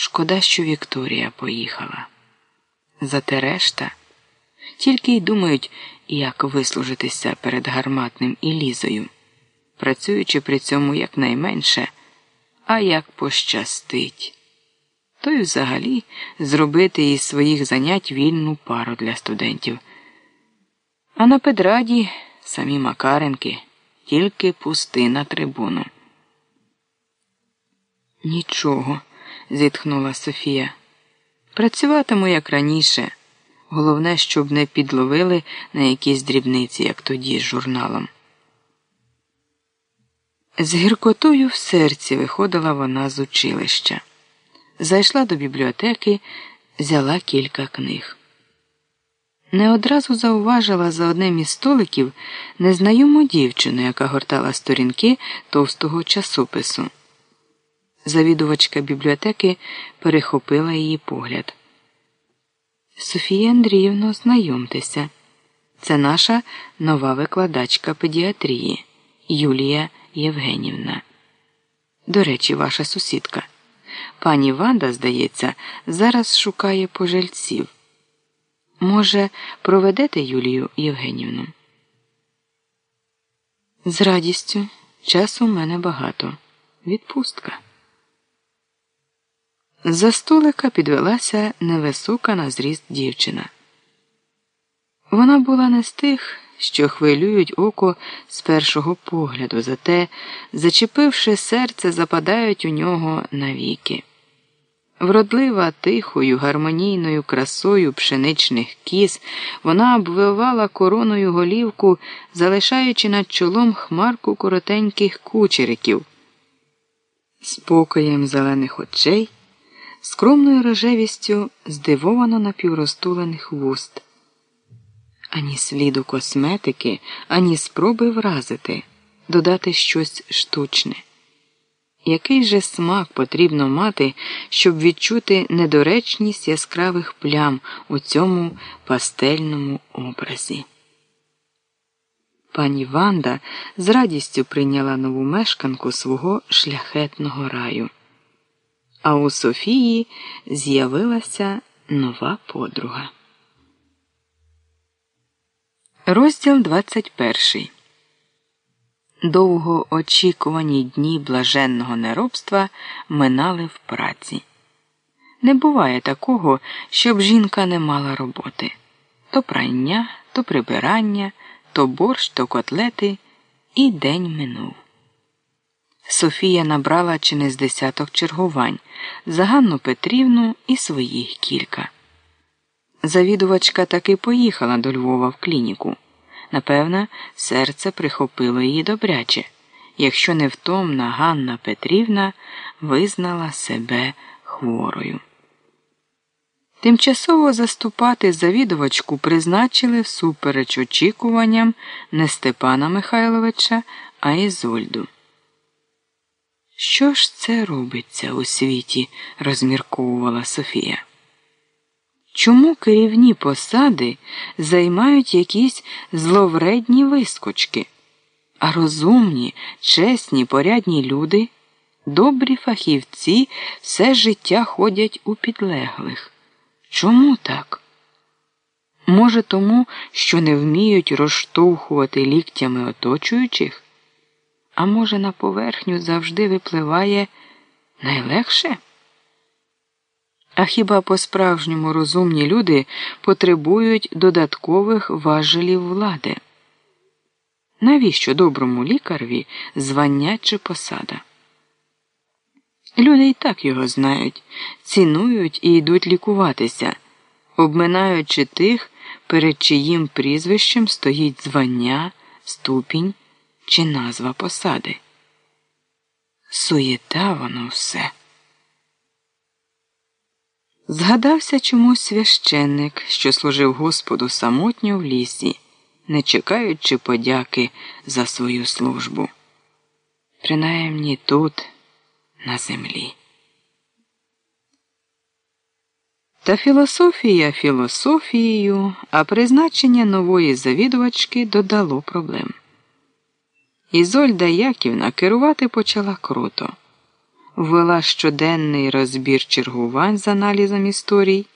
Шкода, що Вікторія поїхала. Зате решта тільки й думають, як вислужитися перед гарматним і лізою, працюючи при цьому якнайменше, а як пощастить. То й взагалі зробити із своїх занять вільну пару для студентів. А на педраді самі Макаренки, тільки пусти на трибуну. Нічого, зітхнула Софія. Працюватиму як раніше. Головне, щоб не підловили на якісь дрібниці, як тоді з журналом. З гіркотою в серці виходила вона з училища. Зайшла до бібліотеки, взяла кілька книг. Не одразу зауважила за одним із столиків незнайому дівчину, яка гортала сторінки товстого часопису. Завідувачка бібліотеки перехопила її погляд. Софія Андріївно, знайомтеся. Це наша нова викладачка педіатрії Юлія Євгенівна. До речі, ваша сусідка. Пані Ванда, здається, зараз шукає пожильців. Може, проведете Юлію Євгенівну? З радістю. Часу в мене багато. Відпустка. За столика підвелася невисока на зріст дівчина. Вона була не з тих, що хвилюють око з першого погляду, зате, зачепивши серце, западають у нього навіки. Вродлива тихою, гармонійною красою пшеничних кіз, вона обвивала короною голівку, залишаючи над чолом хмарку коротеньких кучериків, спокоєм зелених очей скромною рожевістю здивовано напівростулених вуст. Ані сліду косметики, ані спроби вразити, додати щось штучне. Який же смак потрібно мати, щоб відчути недоречність яскравих плям у цьому пастельному образі? Пані Ванда з радістю прийняла нову мешканку свого шляхетного раю а у Софії з'явилася нова подруга. Розділ 21 Довго очікувані дні блаженного неробства минали в праці. Не буває такого, щоб жінка не мала роботи то прання, то прибирання, то борщ, то котлети, і день минув. Софія набрала чи не з десяток чергувань за Ганну Петрівну і своїх кілька. Завідувачка таки поїхала до Львова в клініку. Напевно, серце прихопило її добряче, якщо невтомна Ганна Петрівна визнала себе хворою. Тимчасово заступати завідувачку призначили всупереч очікуванням не Степана Михайловича, а Ізольду. Що ж це робиться у світі? розмірковувала Софія. Чому керівні посади займають якісь зловредні вискочки, а розумні, чесні, порядні люди, добрі фахівці все життя ходять у підлеглих? Чому так? Може, тому, що не вміють розштовхувати ліктями оточуючих? А може, на поверхню завжди випливає найлегше? А хіба по-справжньому розумні люди потребують додаткових важелів влади? Навіщо доброму лікарві звання чи посада? Люди і так його знають, цінують і йдуть лікуватися, обминаючи тих, перед чиїм прізвищем стоїть звання, ступінь чи назва посади. Суєта воно все. Згадався чомусь священник, що служив Господу самотньо в лісі, не чекаючи подяки за свою службу. Принаймні тут, на землі. Та філософія філософією, а призначення нової завідувачки додало проблем. Ізольда Яківна керувати почала круто. ввела щоденний розбір чергувань з аналізом історій.